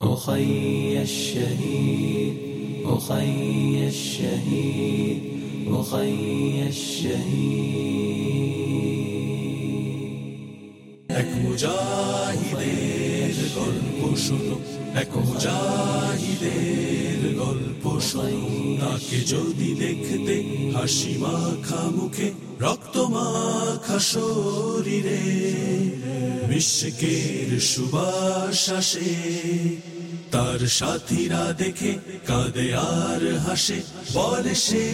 أخي الشهيد أخي الشهيد أخي الشهيد এক মুজাহিদের গল্প শুনো এক মুজাহিদের গল্প তাকে যদি দেখতে হাসি মাখা মুখে, রক্ত মাখা শরীরে বিশ্বকের সুবাস আসে। তার সাথীরা দেখে কাঁদে আর হাসে, বলে সে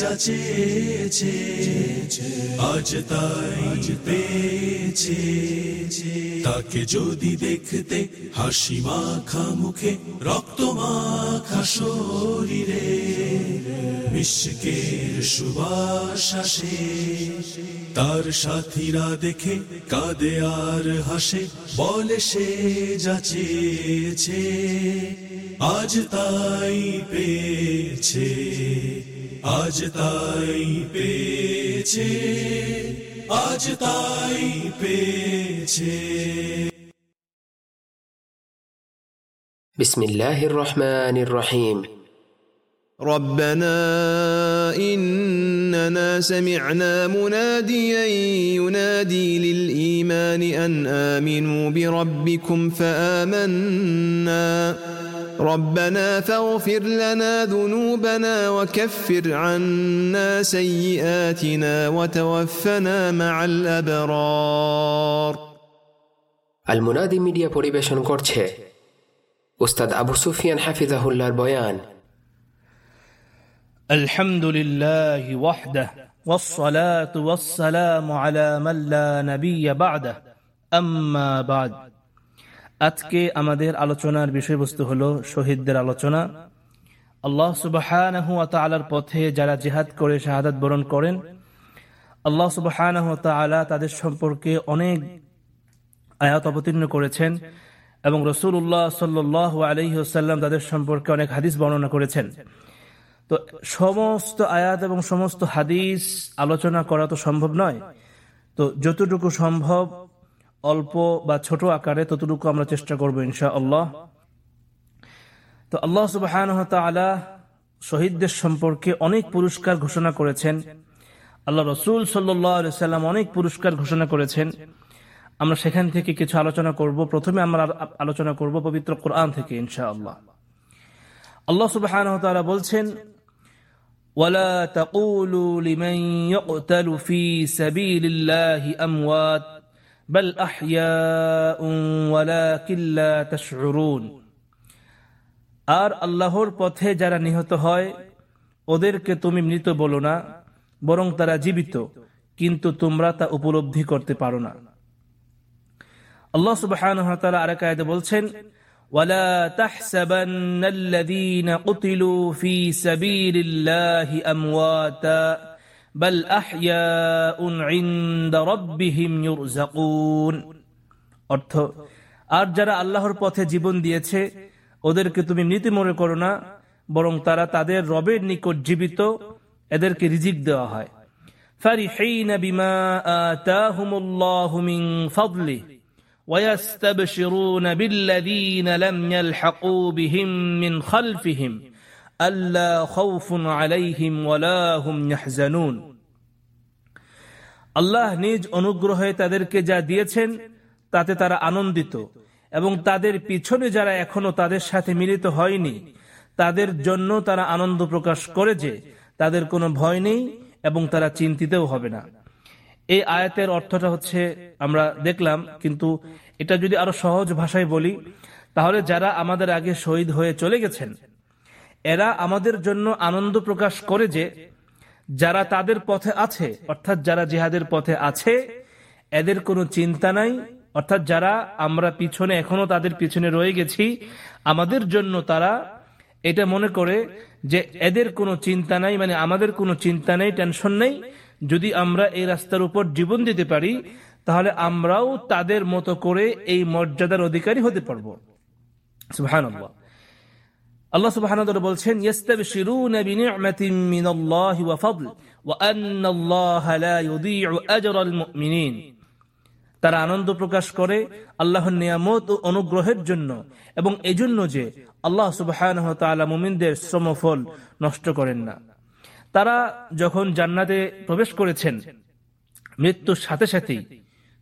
যাচে আজ তাই পেয়েছে। তাকে যদি দেখতে হাসি মাখা মুখে, রক্ত মাখা শরীরে। মিশকের তার সাথীরা দেখে কাঁদে আর হাসে, বলে সে যাচেছে আজ তাই পেয়েছে, আজ তাই পেয়েছে, আজ তাই পেয়েছে। বিসমিল্লাহ রহমান রহিম। ربنا إننا سمعنا مناديا ينادي للإيمان أن آمنوا بربكم فآمنا ربنا فاغفر لنا ذنوبنا وكفر عنا سيئاتنا وتوفنا مع الأبرار المنادي মিডিয়া পরিবেশন করছে উস্তাদ আবু সুফিয়ান হাফিজাহুল্লাহর বয়ান الحمد لله وحده والصلاة والسلام على من لا نبي بعده أما بعد আজকে আমাদের আলোচনার বিষয়বস্তু হলো শহীদদের আলোচনা আল্লাহ সুবহানাহু ওয়া তাআলার পথে যারা জিহাদ করে শাহাদাত বরণ করেন আল্লাহ সুবহানাহু ওয়া তাআলা তাদের সম্পর্কে অনেক আয়াত অবতীর্ণ করেছেন এবং রসুল্লাহ সাল্লাহ আলহি আসাল্লাম তাদের সম্পর্কে অনেক হাদিস বর্ণনা করেছেন তো সমস্ত আয়াত এবং সমস্ত হাদিস আলোচনা করা তো সম্ভব নয়। তো যতটুকু সম্ভব, অল্প বা ছোট আকারে ততটুকু আমরা চেষ্টা করব ইনশা আল্লাহ তো আল্লাহ সুবাহ শহীদদের সম্পর্কে অনেক পুরস্কার ঘোষণা করেছেন। আল্লাহ রসুল সাল্লাম অনেক পুরস্কার ঘোষণা করেছেন। আমরা সেখান থেকে কিছু আলোচনা করব। প্রথমে আমরা আলোচনা করব পবিত্র কোরআন থেকে ইনশা আল্লাহ আল্লাহ সুবাহ বলছেন ولا تقولوا لمن يقتل في سبيل الله أموات بل أحياء ولكن لا تشعرون আর আল্লাহর পথে যারা নিহত হয় ওদেরকে তুমি মৃত বলো না বরং তারা জীবিত কিন্তু তোমরা তা উপলব্ধি করতে পারো না আল্লাহ সুবহানাহু ওয়া তাআলা আরেক আয়াতে বলছেন ولا تحسبن الذين قتلوا في سبيل الله امواتا بل احياء عند ربهم يرزقون অর্থ আর যারা আল্লাহর পথে জীবন দিয়েছে ওদেরকে তুমি মৃত মনে করো না বরং তারা তাদের রবের নিকট জীবিত এদেরকে রিজিক দেওয়া হয় ফারিহিনা বিমা আতাহুমুল্লাহু মিন ফাদলিহি ويستبشرون بالذين لم يلحقوا بهم من خلفهم ألا خوف عليهم ولا هم يحزنون আল্লাহ নিজ অনুগ্রহে তাদেরকে যা দিয়েছেন তাতে তারা আনন্দিত এবং তাদের পিছনে যারা এখনো তাদের সাথে মিলিত হয়নি তাদের জন্য তারা আনন্দ প্রকাশ করে যে তাদের কোনো ভয় নেই এবং তারা চিন্তিতও হবে না এই আয়াতের অর্থটা হচ্ছে আমরা দেখলাম, কিন্তু এটা যদি আরও সহজ ভাষায় বলি, তাহলে যারা আমাদের আগে শহীদ হয়ে চলে গেছেন, এরা আমাদের জন্য আনন্দ প্রকাশ করে যে যারা তাদের পথে আছে, অর্থাৎ যারা জিহাদের পথে আছে, এদের কোনো চিন্তা নাই, অর্থাৎ যারা আমরা পিছনে এখনও তাদের পিছনে রয়ে গেছি, আমাদের জন্য তারা এটা মনে করে যে এদের কোনো চিন্তা নাই মানে আমাদের কোনো চিন্তা নেই, টেনশন নেই যদি আমরা এই রাস্তার উপর জীবন দিতে পারি, তাহলে আমরাও তাদের মতো করে এই মর্যাদার অধিকারী হতে পারব। আল্লাহ সুবাহ বলছেন তারা আনন্দ প্রকাশ করে আল্লাহর নিয়ামত ও অনুগ্রহের জন্য এবং এজন্য যে আল্লাহ সুবাহ মুমিনদের শ্রমফল নষ্ট করেন না। তারা যখন জান্নাতে প্রবেশ করেছেন, মৃত্যুর সাথে সাথেই,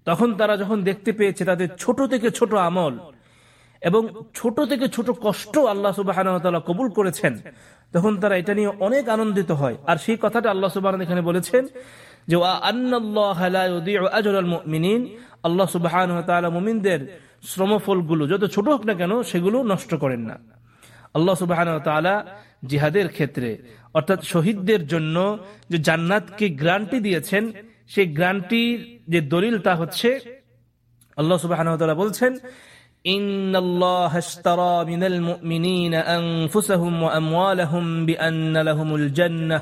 তখন তারা যখন দেখতে পেয়েছে তাদের ছোট থেকে ছোট আমল এবং ছোট থেকে ছোট কষ্ট আল্লাহ সুবাহ কবুল করেছেন, তখন তারা এটা নিয়ে অনেক আনন্দিত হয়। আর সেই কথাটা আল্লাহ সুবাহ এখানে বলেছেন যে আল্লাহ সুবাহ মুমিনদের শ্রমফলগুলো যত ছোট হোক না কেন, সেগুলো নষ্ট করেন না। আল্লাহ সুবাহ জিহাদের ক্ষেত্রে অর্থাৎ শহীদদের জন্য যে জান্নাতকে গ্রান্টি দিয়েছেন সেই গ্রান্টির যে দলিল তা হচ্ছে আল্লাহ সুবাহ বলছেন إن الله اشترى من المؤمنين أنفسهم وأموالهم بأن لهم الجنة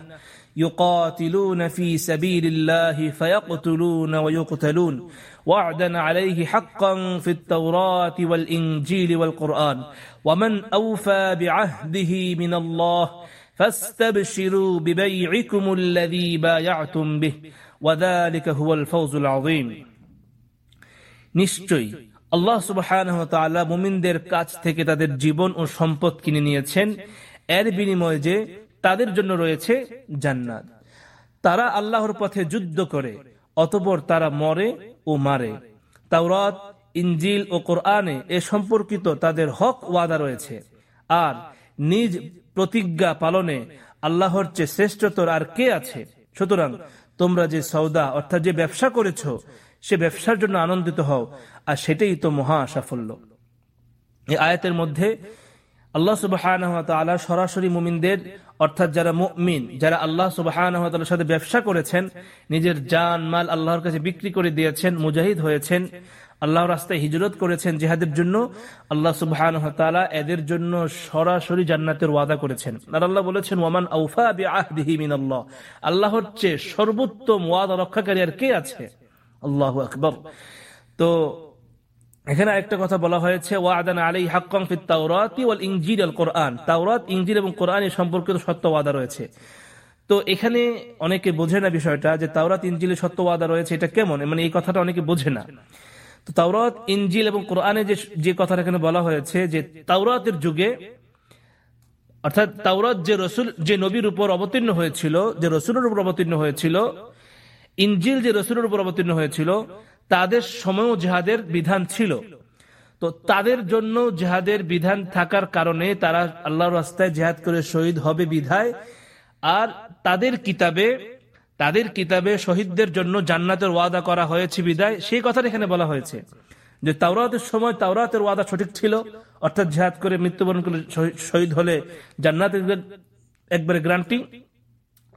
يقاتلون في سبيل الله فيقتلون ويقتلون وعدا عليه حقا في التوراة والإنجيل والقرآن ومن أوفى بعهده من الله فاستبشروا ببيعكم الذي بايعتم به وذلك هو الفوز العظيم নিশ্চয়ই আল্লাহ সুবাহ মুমিনদের কাছ থেকে তাদের জীবন ও সম্পদ কিনে নিয়েছেন এর বিনিময়ে যে তাদের জন্য রয়েছে জান্নাত তারা আল্লাহর পথে যুদ্ধ করে অতপর তারা মরে ও মারে তাওরাত ইঞ্জিল ও কোরআনে এ সম্পর্কিত তাদের হক ওয়াদা রয়েছে আর নিজ প্রতিজ্ঞা পালনে আল্লাহর চেয়ে শ্রেষ্ঠতর আর কে আছে? সুতরাং তোমরা যে সৌদা অর্থাৎ যে ব্যবসা করেছ, সে ব্যবসার জন্য আনন্দিত হও, আর সেটাই তো মহা সাফল্য। এই আয়াতের মধ্যে আল্লাহ সুবাহ সরাসরি মুমিনদের অর্থাৎ যারা মুমিন, যারা আল্লাহ সুবাহ সাথে ব্যবসা করেছেন, নিজের জান, মাল আল্লাহর কাছে বিক্রি করে দিয়েছেন, মুজাহিদ হয়েছেন, আল্লাহর রাস্তায় হিজরত করেছেন জেহাদের জন্য, আল্লাহ সুবাহ এদের জন্য সরাসরি জান্নাতের ওয়াদা করেছেন। আর আল্লাহ বলেছেন ওয়ামান আউফা আল্লাহ চেয়ে সর্বোত্তম ওয়াদা রক্ষাকারী আর কে আছে? আল্লাহ আকবর। তো এখানে আরেকটা কথা বলা হয়েছে, ওয়াদান আলী হাক্কাম ফিত তাওরাতি ওয়াল ইনজিল আল কোরআন। তাওরাত, ইনজিল এবং কোরআন এ সম্পর্কিত সত্য ওয়াদা রয়েছে। তো এখানে অনেকে বোঝে না বিষয়টা যে তাওরাত, ইনজিলে সত্য ওয়াদা রয়েছে, এটা কেমন? মানে এই কথাটা অনেকে বোঝে না। তো তাওরাত, ইনজিল এবং কোরআনে যে যে কথাটা এখানে বলা হয়েছে যে তাওরাতের যুগে, অর্থাৎ তাওরাত যে রসুল, যে নবীর উপর অবতীর্ণ হয়েছিল, যে রসুলের উপর অবতীর্ণ হয়েছিল ইঞ্জিল যে রসুলের উপর অবতীর্ণ হয়েছিল তাদের সময়ও জেহাদের বিধান ছিল। তো তাদের জন্য জেহাদের বিধান থাকার কারণে তারা আল্লাহর রাস্তায় জেহাদ করে শহীদ হবে বিধায়। আর তাদের কিতাবে তাদের কিতাবে শহীদদের জন্য জান্নাতের ওয়াদা করা হয়েছে বিদায় সেই কথাটা এখানে বলা হয়েছে যে তাওরাতের সময় তাওরাতের ওয়াদা সঠিক ছিল, অর্থাৎ জেহাদ করে মৃত্যুবরণ করে শহীদ হলে জান্নাতের একবারে গ্রান্টি।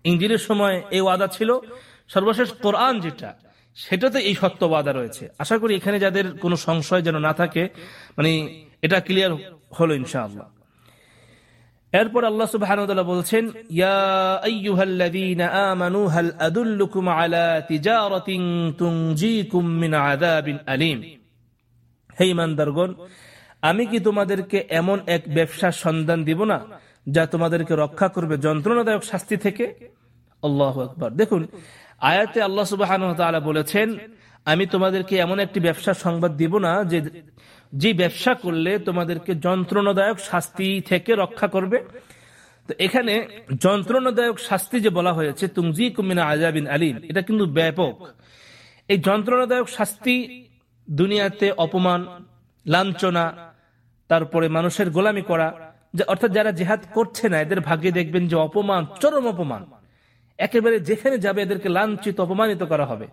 ইঞ্জিনের সময় এই ওয়াদা ছিল। সর্বশেষ কোরআন যেটা সেটাতে এই সত্যবাদা রয়েছে। আশা করি এখানে যাদের কোনো সংশয় যেন না থাকে মানে এটা ক্লিয়ার হলো ইনশাআল্লাহ। এরপর আল্লাহ তাআলা বলছেন আমি কি তোমাদেরকে এমন এক ব্যবসার সন্ধান দিব না, যা তোমাদেরকে রক্ষা করবে যন্ত্রণাদায়ক শাস্তি থেকে? আল্লাহ আকবার। দেখুন আয়াতে আল্লাহ সুবাহ বলেছেন, আমি তোমাদেরকে এমন একটি ব্যবসার সংবাদ দিব না যে যে ব্যবসা করলে তোমাদেরকে যন্ত্রণাদায়ক শাস্তি থেকে রক্ষা করবে। তো এখানে যন্ত্রণাদায়ক শাস্তি যে বলা হয়েছে তুমজি কুমিনা আজাবিন আলিম এটা কিন্তু ব্যাপক। এই যন্ত্রণাদায়ক শাস্তি দুনিয়াতে অপমান, লাঞ্ছনা, তারপরে মানুষের গোলামি করা অর্থাৎ যারা জেহাদ করছে না, এদের ভাগ্যে দেখবেন যে অপমান, চরম অপমান। একেবারে যেখানে যাবে এদেরকে লাঞ্ছিত, অপমানিত করা হবে।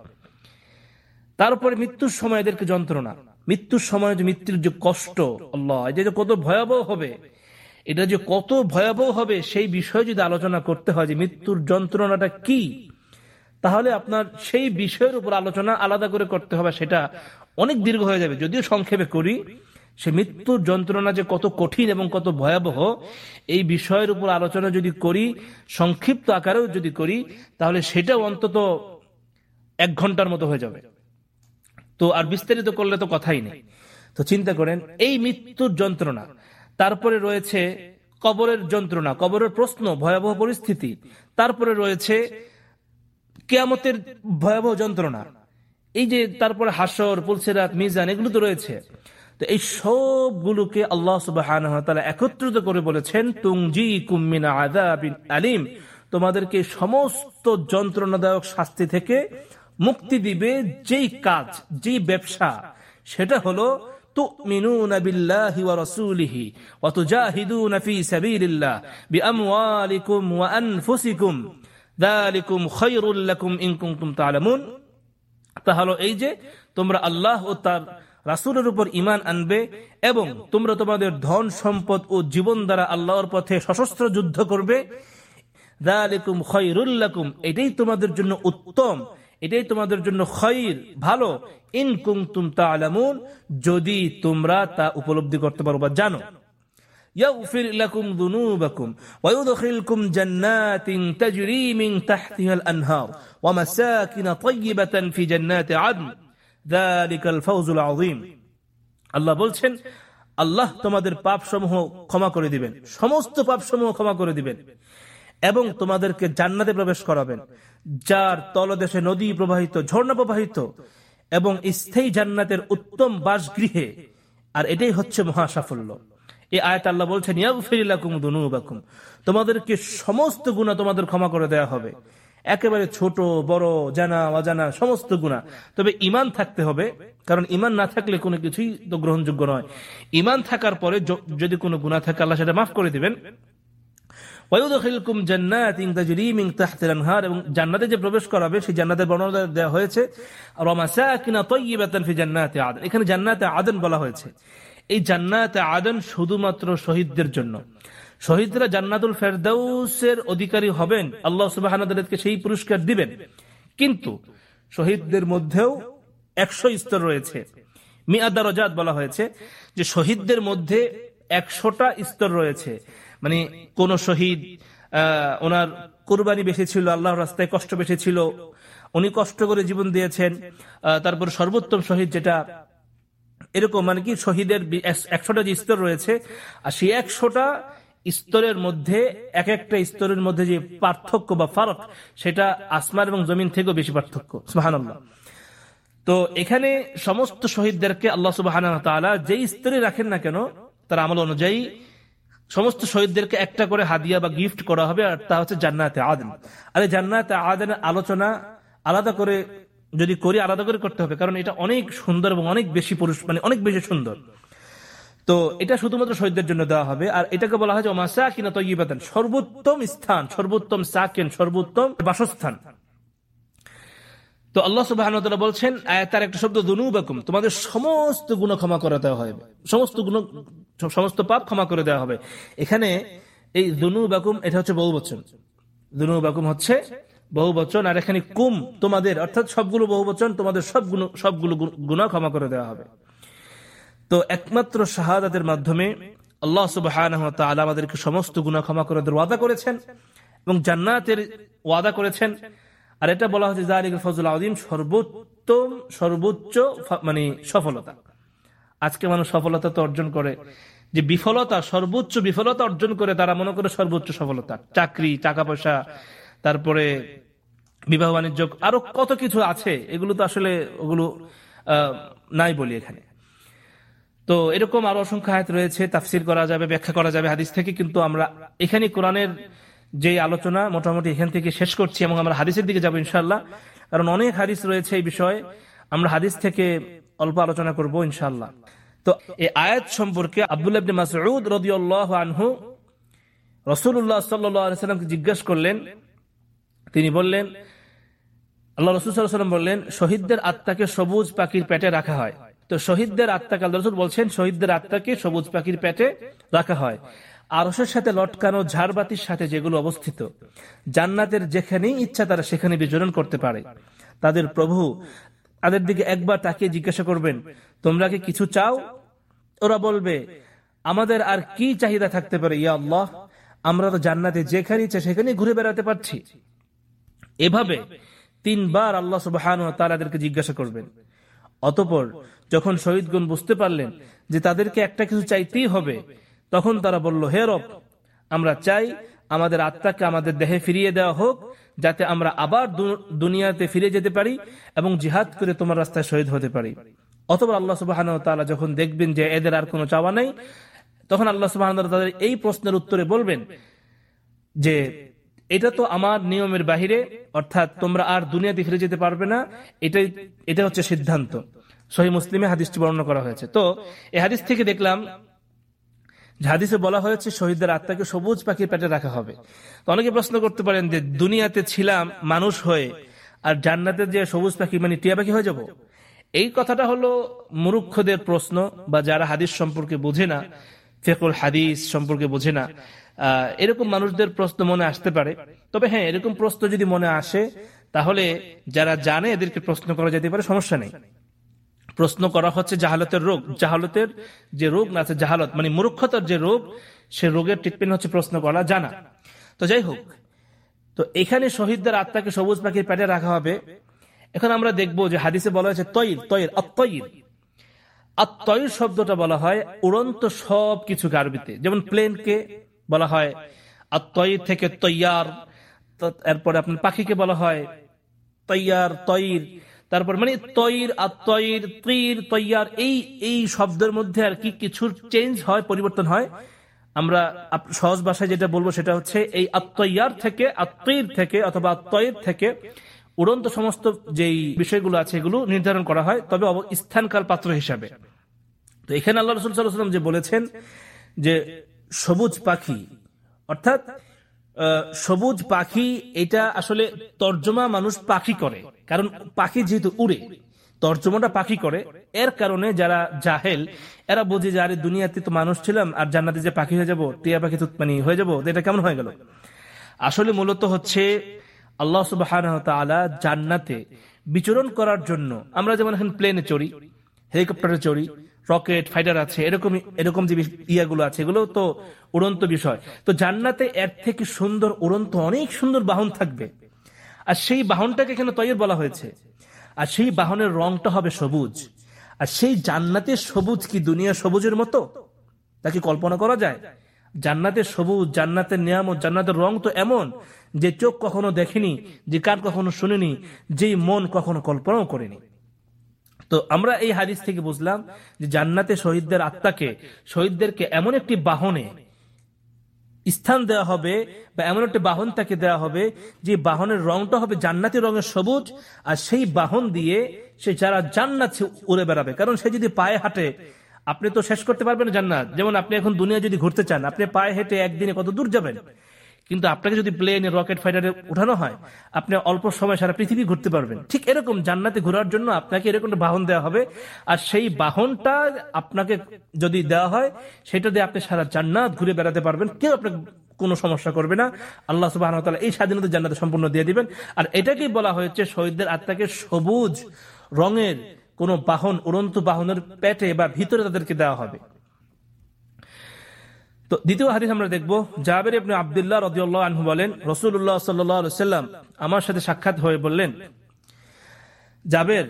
তারপরে মৃত্যুর সময় এদেরকে যন্ত্রণা। মৃত্যুর সময় যে মৃত্যুর যে কষ্ট, আল্লাহ, এটা যে কত ভয়াবহ হবে। এটা যে কত ভয়াবহ হবে, সেই বিষয়ে যদি আলোচনা করতে হয় যে মৃত্যুর যন্ত্রণাটা কি, তাহলে আপনার সেই বিষয়ের উপর আলোচনা আলাদা করে করতে হবে, সেটা অনেক দীর্ঘ হয়ে যাবে। যদিও সংক্ষেপে করি সে মৃত্যুর যন্ত্রণা যে কত কঠিন এবং কত ভয়াবহ, এই বিষয়ের উপর আলোচনা যদি করি, সংক্ষিপ্ত আকারেও যদি করি, তাহলে সেটাও অন্তত এক ঘণ্টার মতো হয়ে যাবে। তো আর বিস্তারিত করলে তো কথাই নেই। তো চিন্তা করেন, এই মৃত্যুর যন্ত্রণা, তারপরে রয়েছে কবরের যন্ত্রণা, কবরের প্রশ্ন, ভয়াবহ পরিস্থিতি, তারপরে রয়েছে কেয়ামতের ভয়াবহ যন্ত্রণা। এই যে তারপরে হাসর, পুলসিরাত, মিজান, এগুলো তো রয়েছে। তো এই সবগুলোকে আল্লাহ সুবাহ একত্রিত করে বলেছেন তুংজি কুমিনা আদাবিন আলিম তোমাদেরকে সমস্ত যন্ত্রণাদায়ক শাস্তি থেকে মুক্তি দিবে যেই কাজ যেই ব্যবসা সেটা হলো تؤمنون بالله ورسوله وتجاهدون في سبيل الله بأموالكم وأنفسكم ذلكم خير لكم إن كنتم تعلمون তাহলে এই যে তোমরা আল্লাহ ও তার রাসুলের উপর ইমান আনবে এবং তোমরা তোমাদের ধন সম্পদ ও জীবন দ্বারা আল্লাহর পথে সশস্ত্র যুদ্ধ করবে দালিকুম খৈরুল্লাকুম এটাই তোমাদের জন্য উত্তম এটাই তোমাদের জন্য খৈর ভালো ইন কুমতুম তা আলামুন যদি তোমরা তা উপলব্ধি করতে পারো বা জানো يغفر لكم ذنوبكم ويدخلكم جنات تجري من تحتها الأنهار ومساكن طيبة في جنات عدن আল্লাহ বলছেন, আল্লাহ তোমাদের পাপ সমূহ ক্ষমা করে দিবেন, সমস্ত পাপ সমূহ ক্ষমা করে দিবেন এবং তোমাদেরকে জান্নাতে প্রবেশ করাবেন, যার তলদেশে নদী প্রবাহিত, ঝর্ণা প্রবাহিত এবং স্থায়ী জান্নাতের উত্তম বাসগৃহে। আর এটাই হচ্ছে মহা সাফল্য এই আয়ত আল্লাহ বলছেন ইয়াগফিরিলাকুম দুনুবাকুম। তোমাদেরকে সমস্ত গুণা তোমাদের ক্ষমা করে দেয়া হবে। একেবারে ছোট, বড়, জানা, অজানা, সমস্ত গুণা তবে ইমান থাকতে হবে, কারণ ইমান না থাকলে কোনো কিছুই তো গ্রহণযোগ্য নয়। ইমান থাকার পরে যদি কোনো গুণা থাকে, আল্লাহ সেটা মাফ করে দিবেন। এবং জান্নাতে যে প্রবেশ করাবে, সেই জান্নাতের বর্ণনা দেওয়া হয়েছে এখানে জান্নাতে আদন বলা হয়েছে। এই জান্নাতে আদন শুধুমাত্র শহীদদের জন্য। শহীদরা জান্নাতুল ফেরদাউসের অধিকারী হবেন, আল্লাহ সুবাহকে সেই পুরস্কার দিবেন। কিন্তু শহীদদের মধ্যেও একশো স্তর রয়েছে। মিয়াদারজাত বলা হয়েছে যে শহীদদের মধ্যে একশোটা স্তর রয়েছে। মানে কোন শহীদ ওনার কোরবানি বেশি ছিল, আল্লাহর রাস্তায় কষ্ট বেশি ছিল, উনি কষ্ট করে জীবন দিয়েছেন তারপর সর্বোত্তম শহীদ যেটা, এরকম মানে কি শহীদের একশোটা যে স্তর রয়েছে, আর সেই একশোটা স্তরের মধ্যে, এক একটা স্তরের মধ্যে যে পার্থক্য বা ফারক, সেটা আসমান এবং জমিন থেকেও বেশি পার্থক্য। সুহানাল্লাহ তো এখানে সমস্ত শহীদদেরকে আল্লাহ সুবাহ যেই স্তরে রাখেন না কেন, তার আমল অনুযায়ী সমস্ত শহীদদেরকে একটা করে হাদিয়া বা গিফট করা হবে, আর তা হচ্ছে জান্নাতে আদেন। আর এই জান্নাতে আদেনের আলোচনা আলাদা করে যদি করি, আলাদা করে করতে হবে, কারণ এটা অনেক সুন্দর এবং অনেক বেশি পুরুষ মানে অনেক বেশি সুন্দর। তো এটা শুধুমাত্র শহীদদের জন্য দেওয়া হবে। আর এটাকে বলা হয় যে সর্বোত্তম স্থান, সর্বোত্তম সাকেন, সর্বোত্তম বাসস্থান। তো আল্লাহ সুবাহ বলছেন তার একটা শব্দ, দুনুবাকুম তোমাদের সমস্ত গুণ ক্ষমা করে দেওয়া হবে। সমস্ত গুণ, সমস্ত পাপ ক্ষমা করে দেওয়া হবে। এখানে এই দুনু বাকুম এটা হচ্ছে বহু বচন। দুনু বাকুম হচ্ছে বহু বচন, আর এখানে কুম তোমাদের, অর্থাৎ সবগুলো বহু বচন, তোমাদের সবগুলো সবগুলো গুণা ক্ষমা করে দেওয়া হবে। তো একমাত্র শাহাদাতের মাধ্যমে আল্লাহ সুবাহ আমাদেরকে সমস্ত গুণা ক্ষমা করে ওয়াদা করেছেন এবং জান্নাতের ওয়াদা করেছেন। আর এটা বলা হচ্ছে জালিক ফজল আদিম সর্বোত্তম, সর্বোচ্চ মানে সফলতা। আজকে মানুষ সফলতা তো অর্জন করে। যে বিফলতা, সর্বোচ্চ বিফলতা অর্জন করে, তারা মনে করে সর্বোচ্চ সফলতা। চাকরি টাকা পয়সা তারপরে বিবাহ বাণিজ্য আরও কত কিছু আছে, এগুলো তো আসলে ওগুলো নাই বলি এখানে। তো এরকম আরও অসংখ্য আয়াত রয়েছে, তাফসির করা যাবে, ব্যাখ্যা করা যাবে হাদিস থেকে, কিন্তু আমরা এখানে কোরআনের যে আলোচনা মোটামুটি এখান থেকে শেষ করছি এবং আমরা হাদিসের দিকে যাব ইনশাল্লাহ কারণ অনেক হাদিস রয়েছে এই বিষয়ে, আমরা হাদিস থেকে অল্প আলোচনা করব ইনশাল্লাহ তো এই আয়াত সম্পর্কে আব্দুল মাসউদ রদিউল্লাহ আনহু রসুল্লাহ সাল্লামকে জিজ্ঞেস করলেন, তিনি বললেন, আল্লাহ রসুলাম বললেন, শহীদদের আত্মাকে সবুজ পাখির পেটে রাখা হয়। তো শহীদদের আত্মাকে আল্লাহ রসুল বলছেন, শহীদদের আত্মাকে সবুজ পাখির পেটে রাখা হয়। আরসের সাথে লটকানো ঝাড়বাতির সাথে যেগুলো অবস্থিত, জান্নাতের যেখানেই ইচ্ছা তারা সেখানে বিচরণ করতে পারে। তাদের প্রভু তাদের দিকে একবার তাকিয়ে জিজ্ঞাসা করবেন, তোমরা কি কিছু চাও? ওরা বলবে, আমাদের আর কি চাহিদা থাকতে পারে, ইয়া আল্লাহ? আমরা তো জান্নাতে যেখানে ইচ্ছা সেখানে ঘুরে বেড়াতে পারছি। এভাবে তিনবার আল্লাহ সুবাহান তাদেরকে জিজ্ঞাসা করবেন। অতপর যখন শহীদগণ বুঝতে পারলেন যে তাদেরকে একটা কিছু চাইতেই হবে, তখন তারা বলল, হে রব, আমরা চাই আমাদের আত্মাকে আমাদের দেহে ফিরিয়ে দেওয়া হোক, যাতে আমরা আবার দুনিয়াতে ফিরে যেতে পারি এবং জিহাদ করে তোমার রাস্তায় শহীদ হতে পারি। অথবা আল্লাহ সুবাহ যখন দেখবেন যে এদের আর কোনো চাওয়া নেই, তখন আল্লাহ সুবাহ তাদের এই প্রশ্নের উত্তরে বলবেন যে এটা তো আমার নিয়মের বাহিরে, অর্থাৎ তোমরা আর দুনিয়াতে ফিরে যেতে পারবে না, এটাই, এটা হচ্ছে সিদ্ধান্ত। সহি মুসলিমে হাদিসটি বর্ণনা করা হয়েছে। তো এই হাদিস থেকে দেখলাম হাদিসে বলা হয়েছে, শহীদদের আত্মাকে সবুজ পাখির পেটে রাখা হবে। তো অনেকে প্রশ্ন করতে পারেন যে, দুনিয়াতে ছিলাম মানুষ হয়ে, আর জান্নাতের যে সবুজ পাখি মানে টিয়া পাখি হয়ে যাব? এই কথাটা হলো মুরুক্ষদের প্রশ্ন, বা যারা হাদিস সম্পর্কে বোঝে না ফেকুল হাদিস সম্পর্কে বোঝে না এরকম মানুষদের প্রশ্ন মনে আসতে পারে। তবে হ্যাঁ এরকম প্রশ্ন যদি মনে আসে, তাহলে যারা জানে এদেরকে প্রশ্ন করা যেতে পারে, সমস্যা নেই। প্রশ্ন করা হচ্ছে জাহালতের রোগ। জাহালতের যে রোগ না, আছে জাহালত মানে মূর্খতার যে রোগ, সে রোগের ট্রিটমেন্ট হচ্ছে প্রশ্ন করা, জানা। তো যাই হোক, তো এখানে শহীদদের আত্মাকে সবুজ পাখির পেটে রাখা হবে। এখন আমরা দেখব যে হাদিসে বলা হয়েছে তৈর তৈর অত্যইর আত্ময়ুর শব্দটা বলা হয় উড়ন্ত সব কিছু আরবিতে যেমন প্লেনকে বলা হয় আত্ময়ির থেকে তৈয়ার এরপরে আপনার পাখিকে বলা হয় তৈয়ার, তৈর, তারপর মানে তৈর আত্ময়ির তীর তৈয়ার, এই এই শব্দের মধ্যে আর কি কিছুর চেঞ্জ হয়, পরিবর্তন হয়। আমরা সহজ ভাষায় যেটা বলব সেটা হচ্ছে এই আত্ময়ার থেকে আত্মীর থেকে অথবা আত্ময়ের থেকে উড়ন্ত সমস্ত যেই বিষয়গুলো আছে এগুলো নির্ধারণ করা হয়, তবে স্থানকাল পাত্র হিসাবে। তো এখানে আল্লাহ রসুল সাল্লাম যে বলেছেন যে সবুজ পাখি। অর্থাৎ সবুজ পাখি এটা আসলে তর্জমা মানুষ পাখি করে। কারণ পাখি যেহেতু উড়ে, তর্জমাটা পাখি করে। এর কারণে যারা জাহেল, এরা বোঝে যে, আরে, দুনিয়াতে তো মানুষ ছিলাম, আর জান্নাতে যে পাখি হয়ে যাব, টিয়া পাখি তো মানে হয়ে যাব এটা কেমন হয়ে গেল? আসলে মূলত হচ্ছে, আল্লাহ সুবাহ জান্নাতে বিচরণ করার জন্য আমরা যেমন এখন প্লেনে চড়ি হেলিকপ্টারে চড়ি রকেট ফাইটার আছে এরকম এরকম যে ইয়াগুলো আছে, এগুলো তো উড়ন্ত বিষয়। তো জান্নাতে এর থেকে সুন্দর উড়ন্ত অনেক সুন্দর বাহন থাকবে। আর সেই বাহনটাকে এখানে তৈর বলা হয়েছে? আর সেই বাহনের রংটা হবে সবুজ। আর সেই জান্নাতের সবুজ কি দুনিয়া সবুজের মতো? তাকে কল্পনা করা যায়? জান্নাতের সবুজ, জান্নাতের নিয়ামত, জান্নাতের রং তো এমন যে চোখ কখনো দেখেনি, যে কার কখনো শুনেনি, যেই মন কখনো কল্পনাও করেনি। তো আমরা এই হাদিস থেকে বুঝলাম যে জান্নাতে শহীদদের আত্মাকে, শহীদদেরকে এমন একটি বাহনে স্থান দেওয়া হবে বা এমন একটি বাহন তাকে দেওয়া হবে যে বাহনের রংটা হবে জান্নাতি রঙের সবুজ আর সেই বাহন দিয়ে সে যারা জান্নাত উড়ে বেড়াবে। কারণ সে যদি পায়ে হাঁটে, আপনি তো শেষ করতে পারবেন জান্নাত। যেমন আপনি এখন দুনিয়া যদি ঘুরতে চান, আপনি পায়ে হেঁটে একদিনে কত দূর যাবেন? কিন্তু আপনাকে যদি প্লেনে রকেট ফাইটারে উঠানো হয়, আপনি অল্প সময় সারা পৃথিবী ঘুরতে পারবেন। ঠিক এরকম জান্নাতে ঘোরার জন্য আপনাকে এরকম বাহন দেওয়া হবে। আর সেই বাহনটা আপনাকে যদি দেওয়া হয়, সেটা দিয়ে আপনি সারা জান্নাত ঘুরে বেড়াতে পারবেন। কেউ আপনাকে কোনো সমস্যা করবে না। আল্লাহ সুবাহ এই স্বাধীনতা জান্নাতে সম্পূর্ণ দিয়ে দিবেন। আর এটাকেই বলা হয়েছে শহীদদের আত্মাকে সবুজ রঙের কোন বাহন, উড়ন্ত বাহনের পেটে বা ভিতরে তাদেরকে দেওয়া হবে। তো দ্বিতীয় হাদিস আমরা দেখব, জাবের ইবনে আবদুল্লাহ রদিউল্লাহ আনহু বলেন রসুল্লাহ সাল্লাম আমার সাথে সাক্ষাৎ হয়ে বললেন, জাবের,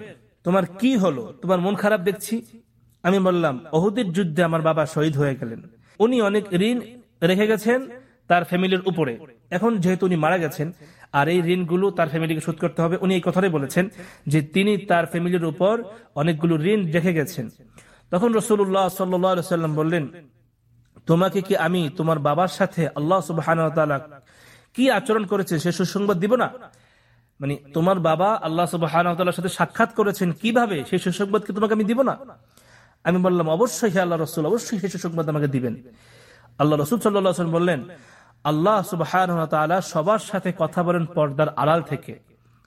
তোমার কি হলো? তোমার মন খারাপ দেখছি? আমি বললাম, অহুদের যুদ্ধে আমার বাবা শহীদ হয়ে গেলেন। উনি অনেক ঋণ রেখে গেছেন তার ফ্যামিলির উপরে। এখন যেহেতু উনি মারা গেছেন, আর এই ঋণগুলো তার ফ্যামিলিকে শোধ করতে হবে। উনি এই কথাটাই বলেছেন যে তিনি তার ফ্যামিলির উপর অনেকগুলো ঋণ রেখে গেছেন। তখন রসুল্লাহ সাল্লাম বললেন তোমাকে কি আমি তোমার বাবার সাথে আল্লাহ সুবাহ কি আচরণ করেছে সে সুসংবাদ দিব না? মানে তোমার বাবা আল্লাহ সুবাহ সাথে সাক্ষাৎ করেছেন কীভাবে? সেই সুসংবাদ কি তোমাকে আমি দিব না? আমি বললাম, অবশ্যই হে আল্লাহ রসুল, অবশ্যই সেই সুসংবাদ আমাকে দিবেন। আল্লাহ রসুল সাল্লাহ বললেন, আল্লাহ সুবাহ সবার সাথে কথা বলেন পর্দার আড়াল থেকে।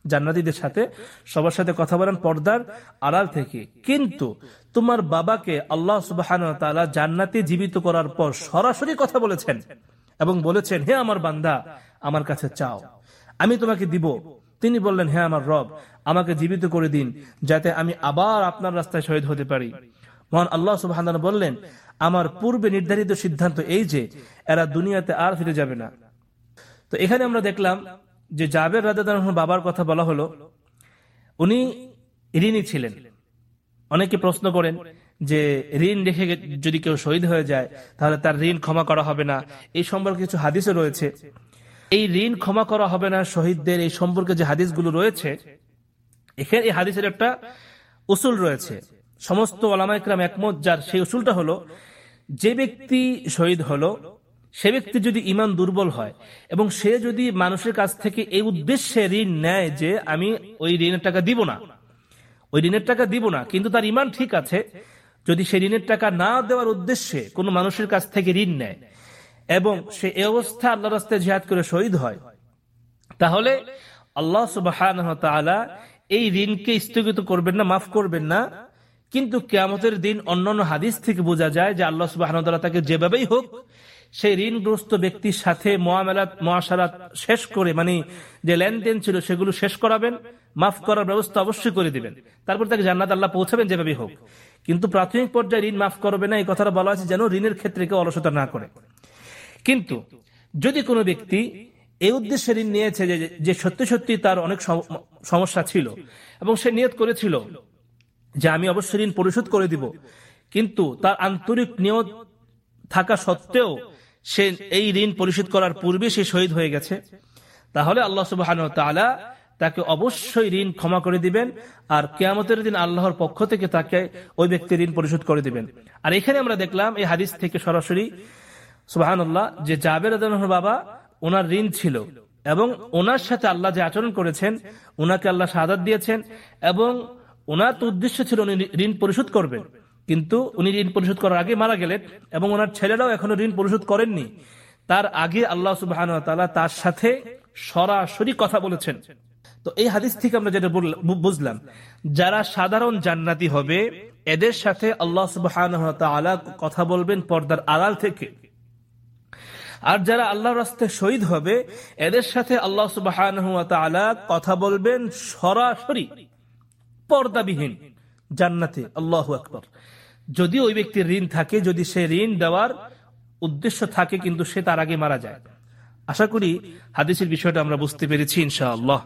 জান্নাতিদের সাথে সবার সাথে কথা বলেন পর্দার আড়াল থেকে। কিন্তু তোমার বাবাকে আল্লাহ সুবাহ জান্নাতি জীবিত করার পর সরাসরি কথা বলেছেন এবং বলেছেন, হে আমার বান্দা, আমার কাছে চাও। আমি তোমাকে দিব। তিনি বললেন, হে আমার রব, আমাকে জীবিত করে দিন, যাতে আমি আবার আপনার রাস্তায় শহীদ হতে পারি। মহান আল্লাহ সুবাহ বললেন, আমার পূর্বে নির্ধারিত সিদ্ধান্ত এই যে, এরা দুনিয়াতে আর ফিরে যাবে না। তো এখানে আমরা দেখলাম যে জাবের রাজা বাবার কথা বলা হলো, উনি ঋণী ছিলেন। অনেকে প্রশ্ন করেন যে ঋণ রেখে যদি কেউ শহীদ হয়ে যায়, তাহলে তার ঋণ ক্ষমা করা হবে না। এই সম্পর্কে কিছু হাদিসও রয়েছে। এই ঋণ ক্ষমা করা হবে না শহীদদের এই সম্পর্কে যে হাদিসগুলো রয়েছে, এখানে এই হাদিসের একটা উসুল রয়েছে। সমস্ত ওলামাইকরাম একমত, যার সেই উসুলটা হলো, যে ব্যক্তি শহীদ হলো সে ব্যক্তি যদি ইমান দুর্বল হয় এবং সে যদি মানুষের কাছ থেকে এই উদ্দেশ্যে ঋণ নেয় যে আমি ওই ঋণের টাকা দিব না, ওই ঋণের টাকা দিব না, কিন্তু তার ইমান ঠিক আছে, যদি সে ঋণের টাকা না দেওয়ার উদ্দেশ্যে কোনো মানুষের কাছ থেকে ঋণ নেয় এবং সে এ অবস্থা আল্লাহ রাস্তায় জিহাদ করে শহীদ হয়, তাহলে আল্লাহ সুবাহ এই ঋণকে স্থগিত করবেন না, মাফ করবেন না। কিন্তু কেয়ামতের দিন অন্যান্য হাদিস থেকে বোঝা যায় যে আল্লাহ সুবাহ তাকে যেভাবেই হোক সেই ঋণগ্রস্ত ব্যক্তির সাথে মোয়ামেলাত মহাসারাত শেষ করে মানে যে লেনদেন ছিল সেগুলো শেষ করাবেন, মাফ করার ব্যবস্থা অবশ্যই করে দিবেন। তারপর তাকে জান্নাত আল্লাহ পৌঁছাবেন যেভাবেই হোক। কিন্তু প্রাথমিক পর্যায়ে ঋণ মাফ করবে না, এই কথাটা বলা আছে যেন ঋণের ক্ষেত্রে কেউ অলসতা না করে। কিন্তু যদি কোনো ব্যক্তি এই উদ্দেশ্যে ঋণ নিয়েছে যে সত্যি সত্যি তার অনেক সমস্যা ছিল এবং সে নিয়ত করেছিল যে আমি অবশ্যই ঋণ পরিশোধ করে দিব, কিন্তু তার আন্তরিক নিয়ত থাকা সত্ত্বেও সে এই ঋণ পরিশোধ করার পূর্বে সে শহীদ হয়ে গেছে। তাহলে আল্লাহ সুবাহ তাকে অবশ্যই ঋণ ক্ষমা করে দিবেন আর কেয়ামতের দিন আল্লাহর পক্ষ থেকে তাকে ওই ব্যক্তি ঋণ পরিশোধ করে দিবেন। আর এখানে আমরা দেখলাম এই হাদিস থেকে সরাসরি সুবাহান্লাহ যে জাবের বাবা ওনার ঋণ ছিল এবং ওনার সাথে আল্লাহ যে আচরণ করেছেন, ওনাকে আল্লাহ সাদাত দিয়েছেন এবং ওনার তো উদ্দেশ্য ছিল উনি ঋণ পরিশোধ করবেন। কিন্তু উনি ঋণ পরিশোধ করার আগে মারা গেলেন এবং ওনার ছেলেরাও এখনও ঋণ পরিশোধ করেননি। তার আগে আল্লাহ সুবাহ তার সাথে সরাসরি কথা বলেছেন। তো এই হাদিস থেকে আমরা যেটা বুঝলাম, যারা সাধারণ জান্নাতি হবে, এদের সাথে আল্লাহ সুবাহ কথা বলবেন পর্দার আড়াল থেকে। আর যারা আল্লাহ রাস্তায় শহীদ হবে, এদের সাথে আল্লাহ সুবাহ কথা বলবেন সরাসরি। পর্দাবিহীন, জান্নাতে, আল্লাহ আকবর। যদি ওই ব্যক্তির ঋণ থাকে, যদি সে ঋণ দেওয়ার উদ্দেশ্য থাকে, কিন্তু সে তার আগে মারা যায়। আশা করি হাদিসের বিষয়টা আমরা বুঝতে পেরেছি, ইনশাআল্লাহ।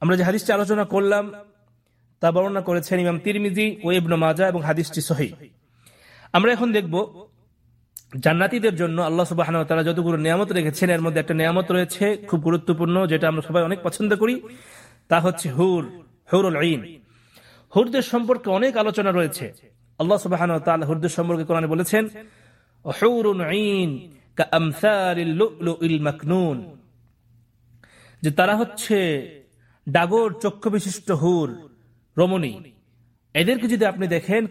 আমরা যে হাদিসটি আলোচনা করলাম, তা বর্ণনা করেছেন ইমাম তিরমিজি ও ইবন মাজা এবং হাদিসটি সহি। আমরা এখন দেখব জান্নাতিদের জন্য আল্লাহ সুবাহ তারা যতগুলো নিয়ামত রেখেছেন, এর মধ্যে একটা নিয়ামত রয়েছে, খুব গুরুত্বপূর্ণ, যেটা আমরা সবাই অনেক পছন্দ করি, তা হচ্ছে হুর, হুরুল ঈন। হুরদের সম্পর্কে অনেক আলোচনা রয়েছে। আল্লাহ সুবাহ হুরদের সম্পর্কে কোরআনে বলেছেন যে তারা হচ্ছে ডাগর চক্ষু বিশিষ্ট হুর, রমণী। এদেরকে যদি আপনি দেখেন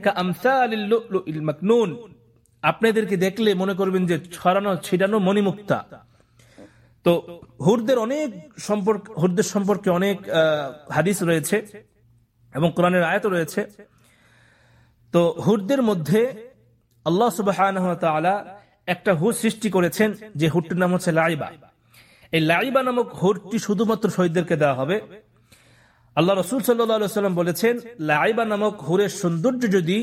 আপনাদেরকে দেখলে মনে করবেন যে ছড়ানো, ছিটানো মণিমুক্তা। তো হুরদের অনেক সম্পর্ক, হুরদের সম্পর্কে অনেক হাদিস রয়েছে এবং কোরআনের আয়ত রয়েছে। তো হুরদের মধ্যে আল্লাহ সুবাহ একটা হুর সৃষ্টি করেছেন যে হুরটির নাম হচ্ছে লাইবা এই লাইবা নামক হুরটি শুধুমাত্র শহীদদেরকে দেওয়া হবে। আল্লাহ রসুল সাল্লাম বলেছেন লাইবা নামক হুরের সৌন্দর্য যদি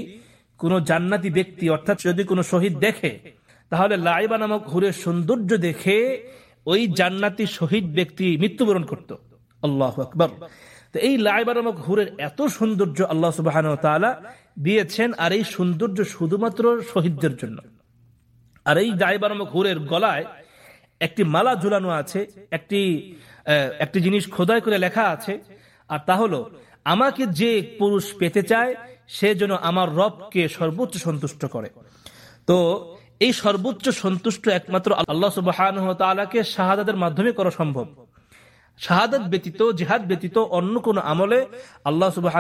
কোনো জান্নাতি ব্যক্তি, অর্থাৎ যদি কোনো শহীদ দেখে, তাহলে লাইবা নামক হুরের সৌন্দর্য দেখে ওই জান্নাতি শহীদ ব্যক্তি মৃত্যুবরণ করত। আল্লাহ আকবর। তো এই লাইবা নামক হুরের এত সৌন্দর্য আল্লাহ সুবাহ দিয়েছেন আর এই সৌন্দর্য শুধুমাত্র শহীদদের জন্য। আর এই লাইবা নামক হুরের গলায় একটি মালা ঝুলানো আছে, একটি একটি জিনিস খোদাই করে লেখা আছে, আর তা হলো, আমাকে যে পুরুষ পেতে চায়, সে যেন আমার রবকে সর্বোচ্চ সন্তুষ্ট করে। তো এই সর্বোচ্চ সন্তুষ্ট একমাত্র আল্লাহ সুবাহকে শাহাদাতের মাধ্যমে করা সম্ভব। শাহাদাত ব্যতীত, জেহাদ ব্যতীত অন্য কোন আমলে আল্লাহ সুবাহ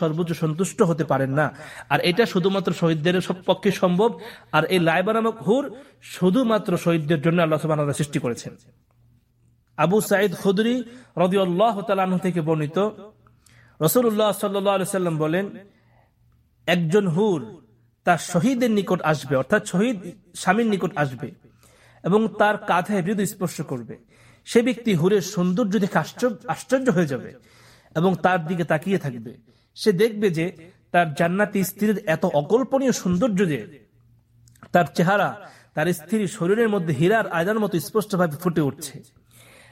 সর্বোচ্চ সন্তুষ্ট হতে পারেন না। আর এটা শুধুমাত্র শহীদদের পক্ষে সম্ভব। আর এই লাইবা নামক হুর শুধুমাত্র শহীদদের জন্য আল্লাহ সুবাহ সৃষ্টি করেছেন। আবু সাইদ খুদরি রদি আল্লাহ থেকে বর্ণিত রসুল্লাহ সাল্লাম বলেন, একজন হুর তার শহীদের নিকট আসবে, অর্থাৎ শহীদ স্বামীর নিকট আসবে এবং তার কাঁধে হৃদ স্পর্শ করবে। সে ব্যক্তি হুরের সৌন্দর্য দেখে আশ্চর্য হয়ে যাবে এবং তার দিকে তাকিয়ে থাকবে। সে দেখবে যে তার জান্নাতি স্ত্রীর এত অকল্পনীয় সৌন্দর্য যে তার চেহারা তার স্ত্রীর শরীরের মধ্যে হীরার আয়দার মতো স্পষ্টভাবে ফুটে উঠছে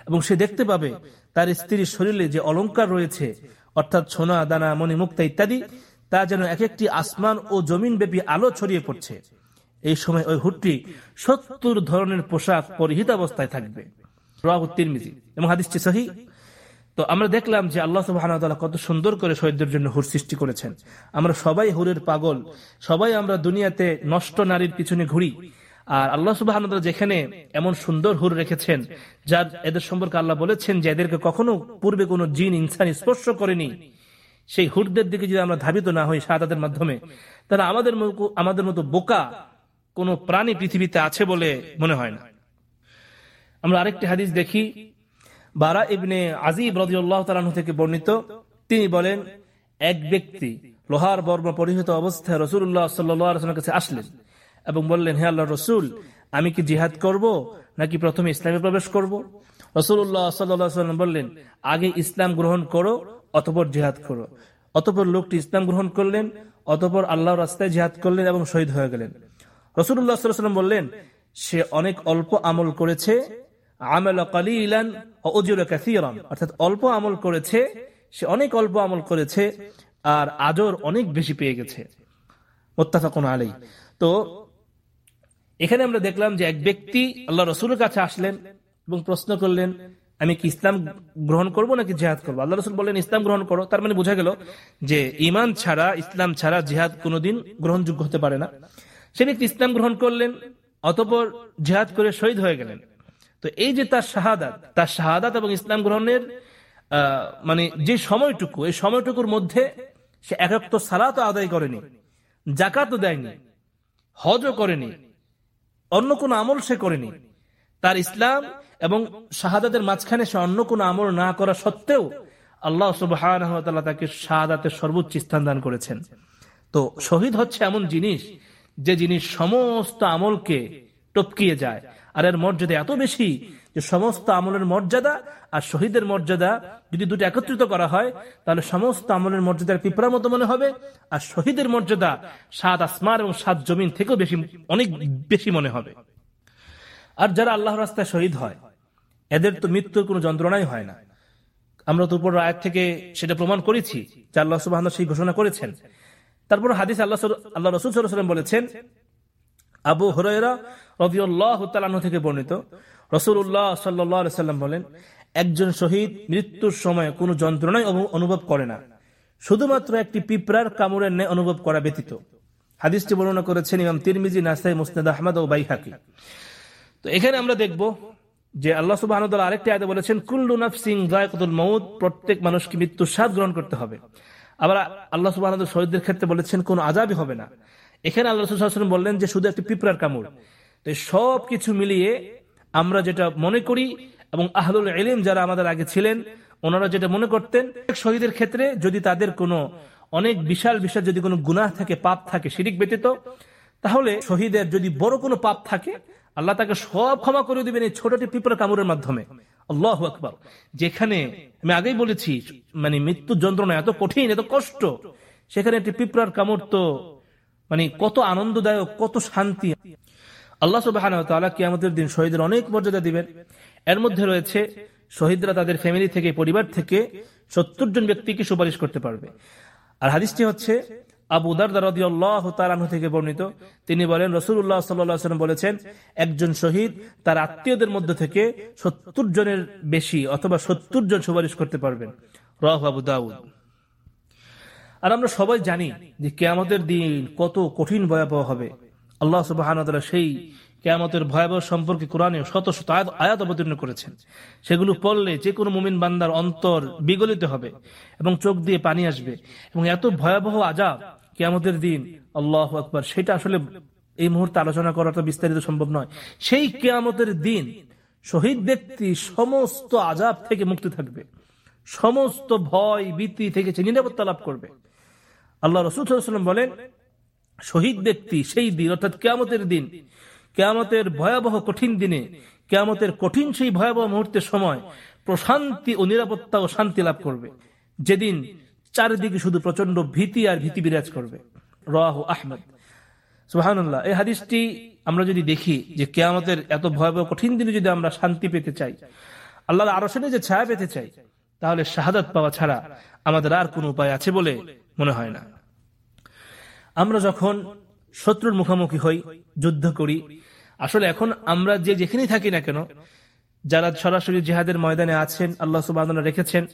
এবং সে দেখতে পাবে তার স্ত্রীর শরীরে যে অলঙ্কার রয়েছে, অর্থাৎ সোনা, দানা মণিমুক্তা ইত্যাদি, তা যেন এক একটি আসমান ও জমিন ব্যাপী আলো ছড়িয়ে পড়ছে। এই সময় ওই হুটটি সত্তর ধরনের পোশাক পরিহিত অবস্থায় থাকবে। এবং সহি। তো আমরা দেখলাম যে আল্লাহ সুবাহ কত সুন্দর করে শহীদদের জন্য হুর সৃষ্টি করেছেন। আমরা সবাই হুরের পাগল, সবাই আমরা দুনিয়াতে নষ্ট নারীর পিছনে ঘুরি। আর আল্লাহ সুবাহ যেখানে এমন সুন্দর হুর রেখেছেন, যার এদের সম্পর্কে আল্লাহ বলেছেন যে এদেরকে কখনো পূর্বে কোনো জিন, ইনসান স্পর্শ করেনি। সেই হুরদের দিকে যদি আমরা ধাবিত না হই সাদাতের মাধ্যমে, তাহলে আমাদের আমাদের মতো বোকা কোন প্রাণী পৃথিবীতে আছে বলে মনে হয় না। আমরা আরেকটি হাদিস দেখি। বারা ইবনে আজিব রাজিউল্লাহ তালাহ থেকে বর্ণিত। তিনি বলেন, এক ব্যক্তি লোহার বর্ম পরিহিত অবস্থায় রসুল্লাহ সাল্লামের কাছে আসলেন এবং বললেন, হে আল্লাহ রসুল, আমি কি জিহাদ করব নাকি প্রথমে ইসলামে প্রবেশ করব? রসুল্লাহ সাল্লাম বললেন, আগে ইসলাম গ্রহণ করো, অতপর জিহাদ করো। অতপর লোকটি ইসলাম গ্রহণ করলেন, অতপর আল্লাহ রাস্তায় জিহাদ করলেন এবং শহীদ হয়ে গেলেন। রসুল্লাহ সাল্লাম বললেন, সে অনেক অল্প আমল করেছে অর্থাৎ অল্প আমল করেছে, সে অনেক অল্প আমল করেছে, আর আজর অনেক বেশি পেয়ে গেছে। আলাই তো, এখানে আমরা দেখলাম যে এক ব্যক্তি আল্লাহ রসুলের কাছে আসলেন এবং প্রশ্ন করলেন, আমি কি ইসলাম গ্রহণ করব নাকি জেহাদ করব? আল্লাহ রসুল বললেন, ইসলাম গ্রহণ করো। তার মানে বোঝা গেল যে ইমান ছাড়া, ইসলাম ছাড়া জেহাদ কোনোদিন গ্রহণযোগ্য হতে পারে না। সে ব্যক্তি ইসলাম গ্রহণ করলেন, অতপর জেহাদ করে শহীদ হয়ে গেলেন। তো এই যে তার শাহাদাত তার শাহাদাত এবং ইসলাম গ্রহণের মানে যে সময়টুকু, এই সময়টুকুর মধ্যে সে একক সালাত আদায় করেনি জাকাতও দেয়নি, হজও করেনি, অন্য কোন আমল সে করেনি। তার ইসলাম এবং শাহাদাতের মাঝখানে সে অন্য কোন আমল না করা সত্ত্বেও আল্লাহ সুবাহ তাকে শাহাদাতের সর্বোচ্চ স্থান দান করেছেন। তো শহীদ হচ্ছে এমন জিনিস যে জিনিস সমস্ত আমলকে টপকিয়ে যায়। আর এর মর্যাদা এত বেশি যে সমস্ত আমলের মর্যাদা আর শহীদের মর্যাদা যদি দুটো একত্রিত করা হয়, তাহলে সমস্ত আমলের মর্যাদার পিঁপড়ার মতো মনে হবে আর শহীদের মর্যাদা সাত আসমার এবং সাত জমিন থেকেও বেশি, অনেক বেশি মনে হবে। আর যারা আল্লাহ রাস্তায় শহীদ হয়, এদের তো মৃত্যুর কোনো যন্ত্রণাই হয় না। আমরা তো উপর আয়ের থেকে সেটা প্রমাণ করেছি যে আল্লাহ সুবাহ সেই ঘোষণা করেছেন। তারপর হাদিস আল্লাহ আল্লাহ রসুল সাল্লাম বলেছেন আবু হরাইরা রবিউল্লাহ তালাহ থেকে বর্ণিত রসুল্লাহ সাল্লাম বলেন, একজন শহীদ মৃত্যুর সময় কোনো যন্ত্রণাই অনুভব করে না। শুধুমাত্র একটি পিঁপড়ার কামড়ের ন্যায় অনুভব করা ব্যতীত। হাদিসটি বর্ণনা করেছেন ইমাম তিরমিজি, নাসাই, মুসনাদ, আহমদ ও বাইহাকি। তো এখানে আমরা দেখব যে আল্লাহ সুবাহ আরেকটি আয়তে বলেছেন, কুল্লু নাফসিং গায়কুল মৌদ প্রত্যেক মানুষকে মৃত্যুর স্বাদ গ্রহণ করতে হবে। আবার আল্লাহ সুবাহ শহীদদের ক্ষেত্রে বলেছেন, কোন আজাবই হবে না। এখানে আল্লাহ রসুল বললেন যে শুধু একটি পিঁপড়ার কামড়। তো সব কিছু মিলিয়ে আমরা যেটা মনে করি এবং আহলুল এলিম যারা আমাদের আগে ছিলেন, ওনারা যেটা মনে করতেন শহীদের ক্ষেত্রে যদি তাদের কোনো অনেক বিশাল বিশাল যদি কোনো গুনাহ থাকে, পাপ থাকে, শিরিক ব্যতীত, তাহলে শহীদের যদি বড় কোনো পাপ থাকে, আল্লাহ তাকে সব ক্ষমা করে দিবেন এই ছোটটি পিঁপড়া কামড়ের মাধ্যমে। আল্লাহ আকবর। যেখানে আমি আগেই বলেছি মানে মৃত্যুর যন্ত্রণা এত কঠিন, এত কষ্ট, সেখানে একটি পিঁপড়ার কামড় তো মানে কত আনন্দদায়ক, কত শান্তি। আল্লাহ সুবাহ আমাদের দিন শহীদের অনেক মর্যাদা দিবেন। এর মধ্যে রয়েছে, শহীদরা তাদের ফ্যামিলি থেকে, পরিবার থেকে সত্তর জন ব্যক্তিকে সুপারিশ করতে পারবে। আর হাদিসটি হচ্ছে, আবু থেকে বর্ণিত। তিনি বলেন বলেছেন, একজন শহীদ তার আত্মীয়দের মধ্যে থেকে সত্তর জনের বেশি অথবা সত্তর জন সুপারিশ করতে পারবেন। রহ আবু দাউদ। আর আমরা সবাই জানি যে কেয়ামতের দিন কত কঠিন ভয়াবহ হবে। আল্লাহ সুবাহ সেই কেয়ামতের ভয়াবহ সম্পর্কে কোরআনে শত শত আয়াত অবতীর্ণ করেছেন। সেগুলো পড়লে যে কোনো মুমিন বান্দার অন্তর বিগলিত হবে এবং চোখ দিয়ে পানি আসবে এবং এত ভয়াবহ আজাব কেয়ামতের দিন, আল্লাহ আকবর, সেটা আসলে এই মুহূর্তে আলোচনা করা তো বিস্তারিত সম্ভব নয়। সেই কেয়ামতের দিন শহীদ ব্যক্তি সমস্ত আজাব থেকে মুক্তি থাকবে। সমস্ত ভয়, ভীতি থেকে সে নিরাপত্তা লাভ করবে। আল্লাহ রসুলাম বলেন শহীদ ব্যক্তি সেই দিন অর্থাৎ কেয়ামতের দিন, কেয়ামতের ভয়াবহ কঠিন দিনে, কেয়ামতের কঠিন সেই ভয়াবহ মুহূর্তের সময় প্রশান্তি ও নিরাপত্তা ও শান্তি লাভ করবে। যেদিন চারিদিকে শুধু প্রচণ্ড ভীতি আর ভীতি বিরাজ করবে। রাহ আহমদ। সুহানুল্লাহ এই হাদিসটি আমরা যদি দেখি যে কেয়ামতের এত ভয়াবহ কঠিন দিনে যদি আমরা শান্তি পেতে চাই আল্লাহ আরও যে ছায়া পেতে চাই, তাহলে শাহাদাত পাওয়া ছাড়া আমাদের আর কোন উপায় আছে বলে মনে হয় না। আমরা যখন শত্রুর মুখোমুখি হই, যুদ্ধ করি, আসলে এখন আমরা যে যেখানেই থাকি না কেন, যারা সরাসরি জেহাদের ময়দানে আছেন, আল্লাহ সুবাহ রেখেছেন,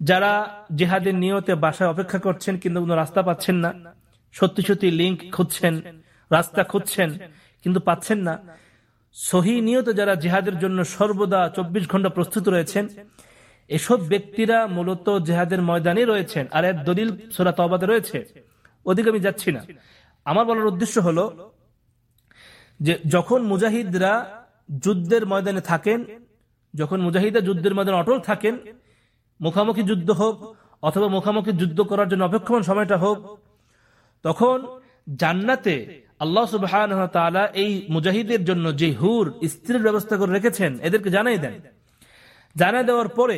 যারা জেহাদের নিয়তে বাসায় অপেক্ষা করছেন কিন্তু কোনো রাস্তা পাচ্ছেন না, সত্যি সত্যি লিঙ্ক খুঁজছেন, রাস্তা খুঁজছেন, কিন্তু পাচ্ছেন না। সহি নিয়ত যারা জেহাদের জন্য সর্বদা চব্বিশ ঘণ্টা প্রস্তুত রয়েছেন, এসব ব্যক্তিরা মূলত জেহাদের ময়দানে রয়েছেন। আর এর দলিল সোরা তবাদে রয়েছে। ওদিকে আমি যাচ্ছি না। আমার বলার উদ্দেশ্য হলো যে যখন মুজাহিদরা যুদ্ধের ময়দানে থাকেন, যখন মুজাহিদা যুদ্ধের ময়দানে অটল থাকেন, মুখামুখি যুদ্ধ হোক অথবা মুখামুখি যুদ্ধ করার জন্য অপেক্ষমান সময়টা হোক, তখন জান্নাতে আল্লাহ সুবাহ এই মুজাহিদের জন্য যে হুর, স্ত্রীর ব্যবস্থা করে রেখেছেন, এদেরকে জানাই দেন। জানাই দেওয়ার পরে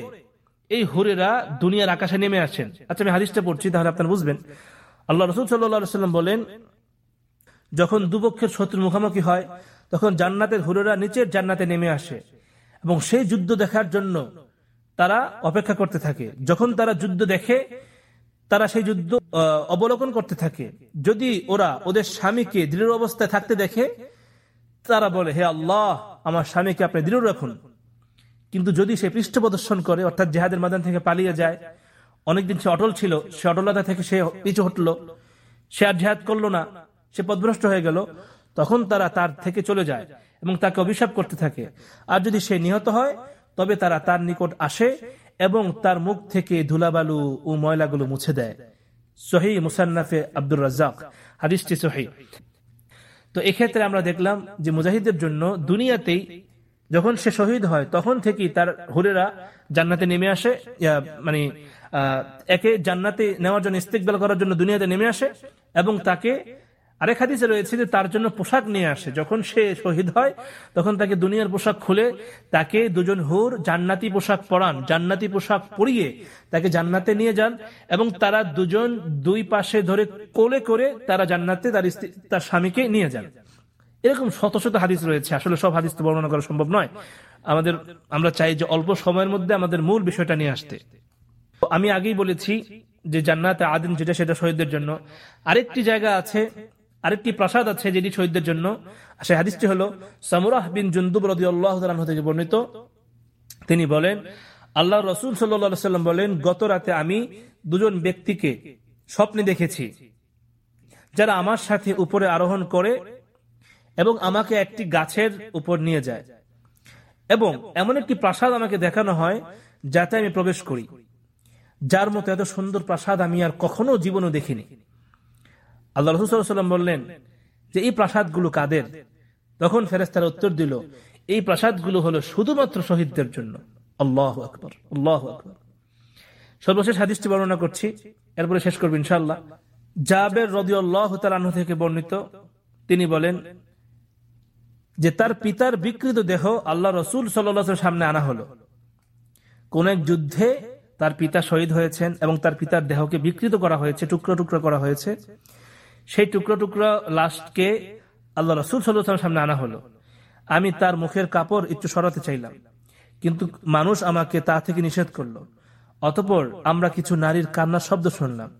এই হুরেরা দুনিয়ার আকাশে নেমে আসেন। আচ্ছা আমি হাদিসটা পড়ছি, তাহলে আপনারা বুঝবেন। আল্লাহ রসুল সাল্লাম বলেন, যখন দুপক্ষের শত্রুর মুখোমুখি হয়, তখন জান্নাতের হুরেরা নিচের জান্নাতে নেমে আসে এবং সেই যুদ্ধ দেখার জন্য তারা অপেক্ষা করতে থাকে। যখন তারা যুদ্ধ দেখে, তারা সেই যুদ্ধ অবলোকন করতে থাকে। যদি ওরা ওদের স্বামীকে দৃঢ় অবস্থায় থাকতে দেখে, তারা বলে, হে আল্লাহ, আমার স্বামীকে আপনি দৃঢ় রাখুন। কিন্তু যদি সে পৃষ্ঠ প্রদর্শন করে, অর্থাৎ জেহাদের মাদান থেকে পালিয়ে যায় অনেকদিন সে অটল ছিল, সে অটলতা থেকে সে পিছু হটলো। সে আর জেহাদ করল না, সে পদভ্রষ্ট হয়ে গেল। তখন তারা তার থেকে চলে যায় এবং তাকে অভিশাপ করতে থাকে। আর যদি সে নিহত হয়, তবে তারা তার নিকট আসে এবং তার মুখ থেকে ধুলাবালু ও ময়লাগুলো মুছে দেয়। সহি মুসান্নাফে আব্দুর রাজাক হাদিসটি সহি। তো এক্ষেত্রে আমরা দেখলাম যে মুজাহিদের জন্য দুনিয়াতেই যখন সে শহীদ হয়, তখন থেকেই তার হুরেরা জান্নাতে নেমে আসে মানে একে জান্নাতে নেওয়ার জন্য ইস্তেকবেল করার জন্য দুনিয়াতে নেমে আসে এবং তাকে আরেক হাদিসে রয়েছে যে তার জন্য পোশাক নিয়ে আসে। যখন সে শহীদ হয়, তখন তাকে দুনিয়ার পোশাক খুলে তাকে দুজন হুর জান্নাতি পোশাক পরান। জান্নাতি পোশাক পরিয়ে তাকে জান্নাতে নিয়ে যান এবং তারা দুজন দুই পাশে ধরে কোলে করে তারা জান্নাতে তার তার স্বামীকে নিয়ে যান। এরকম শত শত হাদিস রয়েছে। আসলে সব হাদিস তো বর্ণনা করা সম্ভব নয়। আমাদের, আমরা চাই যে অল্প সময়ের মধ্যে আমাদের মূল বিষয়টা নিয়ে আসতে। আমি আগেই বলেছি যে জান্নাতে আদিন যেটা সেটা শহীদদের জন্য। আরেকটি জায়গা আছে, আরেকটি প্রাসাদ আছে যেটি শহীদদের জন্য। সে হাদিসটি হলো, সামুরাহ বিন জুন্দুব রদি আল্লাহ থেকে বর্ণিত। তিনি বলেন আল্লাহ রসুল সাল্লাম বলেন, গত রাতে আমি দুজন ব্যক্তিকে স্বপ্নে দেখেছি, যারা আমার সাথে উপরে আরোহণ করে এবং আমাকে একটি গাছের উপর নিয়ে যায়। এবং এমন একটি প্রাসাদ আমাকে দেখানো হয়, যাতে আমি প্রবেশ করি। যার মতো এত সুন্দর প্রাসাদ আমি আর কখনো জীবনও দেখিনি। আল্লাহ রসুল্লাম বললেন যে, এই প্রাসাদগুলো কাদের? তখন ফেরেস্তারা উত্তর দিল, এই প্রাসাদগুলো হলো শুধুমাত্র শহীদদের জন্য। সর্বশেষ হাদিসটি বর্ণনা করছি, এরপরে শেষ করব ইনশাল্লাহ জাবের রদি আল্লাহ থেকে বর্ণিত, তিনি বলেন যে, তার পিতার বিকৃত দেহ আল্লাহ রসুল সাল্লা সামনে আনা হলো। কোন এক যুদ্ধে তার পিতা শহীদ হয়েছেন এবং তার পিতার দেহকে বিকৃত করা হয়েছে, টুকরো টুকরো করা হয়েছে। সেই টুকরো টুকরো লাশকে আল্লাহ রসুল সাল্লাহ সামনে আনা হলো। আমি তার মুখের কাপড় একটু সরাতে চাইলাম, কিন্তু মানুষ আমাকে তা থেকে নিষেধ করল। অতপর আমরা কিছু নারীর কান্নার শব্দ শুনলাম।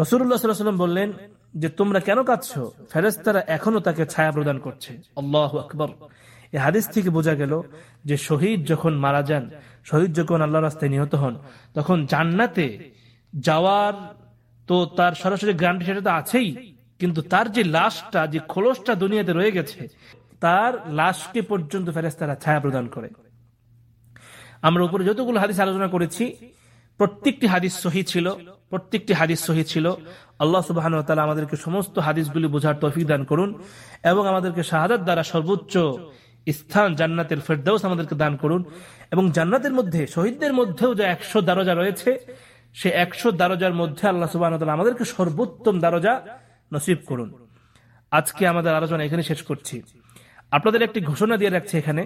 রসুল্লাহ সাল্লাম বললেন যে, তোমরা কেন কাঁদছ? ফেরেস্তারা এখনও তাকে ছায়া প্রদান করছে। আল্লাহ আকবর। এ হাদিস থেকে বোঝা গেল যে শহীদ যখন মারা যান, শহীদ যখন আল্লাহ রাস্তায় নিহত হন, তখন জান্নাতে যাওয়ার তো তার সরাসরি গ্রান্টি সেটা তো আছেই, কিন্তু তার যে লাশটা, যে খোলসটা দুনিয়াতে রয়ে গেছে, তার লাশকে পর্যন্ত ফেরেস্তারা ছায়া প্রদান করে। আমরা উপরে যতগুলো হাদিস আলোচনা করেছি, প্রত্যেকটি হাদিস সহি ছিল, প্রত্যেকটি হাদিস সহি ছিল। আল্লাহ সুবাহ আমাদেরকে সমস্ত হাদিসগুলি বোঝার তৌফিক দান করুন এবং আমাদেরকে শাহাদাত দ্বারা সর্বোচ্চ স্থান জান্নাতের ফেরদাউস আমাদেরকে দান করুন। এবং জান্নাতের মধ্যে, শহীদদের মধ্যেও যে একশো দারজা রয়েছে, সে একশো দারজার মধ্যে আল্লাহ সুবাহ আমাদেরকে সর্বোত্তম দারজা নসিব করুন। আজকে আমাদের আলোচনা এখানে শেষ করছি। আপনাদের একটি ঘোষণা দিয়ে রাখছি এখানে,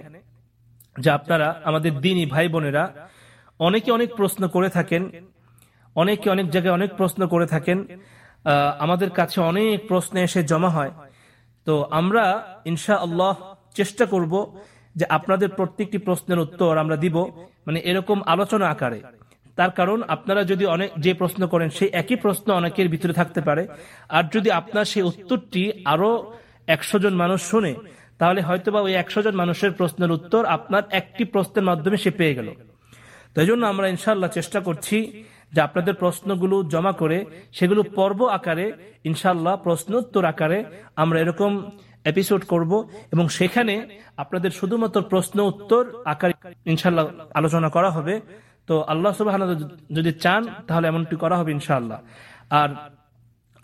যে আপনারা, আমাদের দিনই ভাই বোনেরা অনেকে অনেক প্রশ্ন করে থাকেন, অনেকে অনেক জায়গায় অনেক প্রশ্ন করে থাকেন আমাদের কাছে অনেক প্রশ্ন এসে জমা হয়। তো আমরা ইনশা আল্লাহ চেষ্টা করব যে আপনাদের প্রত্যেকটি প্রশ্নের উত্তর আমরা দিব মানে এরকম আলোচনা আকারে। তার কারণ, আপনারা যদি অনেক, যে প্রশ্ন করেন, সেই একই প্রশ্ন অনেকের ভিতরে থাকতে পারে। আর যদি আপনার সেই উত্তরটি আরও একশো জন মানুষ শুনে, তাহলে হয়তো বা ওই একশো জন মানুষের প্রশ্নের উত্তর আপনার একটি প্রশ্নের মাধ্যমে সে পেয়ে গেল। তাই জন্য আমরা ইনশাল্লাহ চেষ্টা করছি যে আপনাদের প্রশ্নগুলো জমা করে, সেগুলো পর্ব আকারে ইনশাল্লাহ প্রশ্ন উত্তর আকারে আমরা এরকম এপিসোড করব এবং সেখানে আপনাদের শুধুমাত্র প্রশ্ন, উত্তর, আকারে ইনশাল্লাহ আলোচনা করা হবে। তো আল্লাহ সুবাহ যদি চান, তাহলে এমনটি করা হবে ইনশাআল্লাহ। আর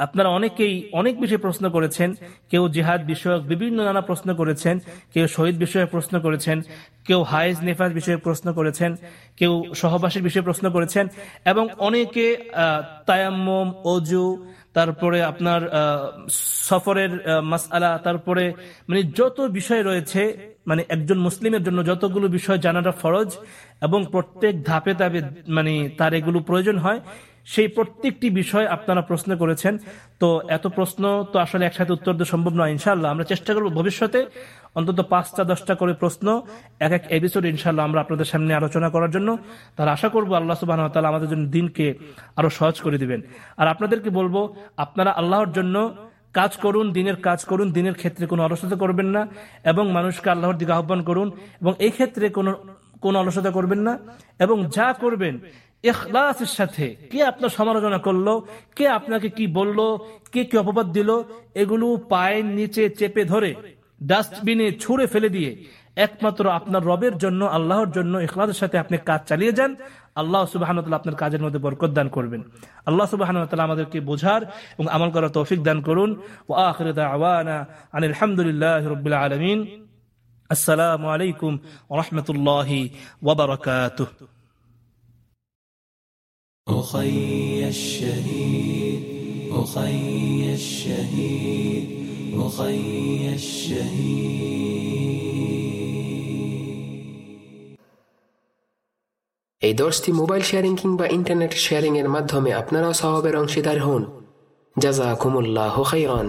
আপনারা অনেকেই অনেক বিষয়ে প্রশ্ন করেছেন, কেউ জিহাদ বিষয়ক বিভিন্ন নানা প্রশ্ন করেছেন, কেউ শহীদ বিষয়ে প্রশ্ন করেছেন, কেউ হায়েজ নেফাজ বিষয়ে প্রশ্ন করেছেন, কেউ সহবাসীর বিষয়ে প্রশ্ন করেছেন, এবং অনেকে তায়াম্মম অজু তারপরে আপনার সফরের মাসালা তারপরে মানে যত বিষয় রয়েছে মানে একজন মুসলিমের জন্য যতগুলো বিষয় জানাটা ফরজ এবং প্রত্যেক ধাপে ধাপে মানে তার এগুলো প্রয়োজন হয় সেই প্রত্যেকটি বিষয় আপনারা প্রশ্ন করেছেন। তো এত প্রশ্ন তো আসলে একসাথে উত্তর দেওয়া সম্ভব নয় ইনশাল্লাহ আমরা চেষ্টা করব ভবিষ্যতে অন্তত পাঁচটা, দশটা করে প্রশ্ন, এক এক এপিসোড ইনশাল্লাহ আমরা আপনাদের সামনে আলোচনা করার জন্য। তার আশা করব আল্লাহ সুবাহ তালা আমাদের জন্য দিনকে আরও সহজ করে দিবেন। আর আপনাদেরকে বলব, আপনারা আল্লাহর জন্য কাজ করুন, দিনের কাজ করুন, দিনের ক্ষেত্রে কোনো অলসতা করবেন না এবং মানুষকে আল্লাহর দিকে আহ্বান করুন এবং এই ক্ষেত্রে কোনো কোনো অলসতা করবেন না এবং যা করবেন এখলাসের সাথে কে আপনার সমালোচনা করল, কে আপনাকে কি বলল, কে কি অপবাদ দিল, এগুলো পায়ের নিচে চেপে ধরে, ডাস্টবিনে ছুঁড়ে ফেলে দিয়ে একমাত্র আপনার রবের জন্য, আল্লাহর জন্য ইখলাসের সাথে আপনি কাজ চালিয়ে যান। আল্লাহ সুবাহ আপনার কাজের মধ্যে বরকত দান করবেন। আল্লাহ সুবাহ আমাদেরকে বোঝার এবং আমল করার তৌফিক দান করুন। ও আখরিদা আলমিন। আসসালামু আলাইকুম ওরহমতুল্লাহি ওবরাকাতুহ أخي الشهيد أخي الشهيد أخي الشهيد এই দশটি মোবাইল শেয়ারিং কিংবা ইন্টারনেট শেয়ারিং এর মাধ্যমে আপনারাও স্বভাবের অংশীদার হন জাজা কুমুল্লাহ খাইরান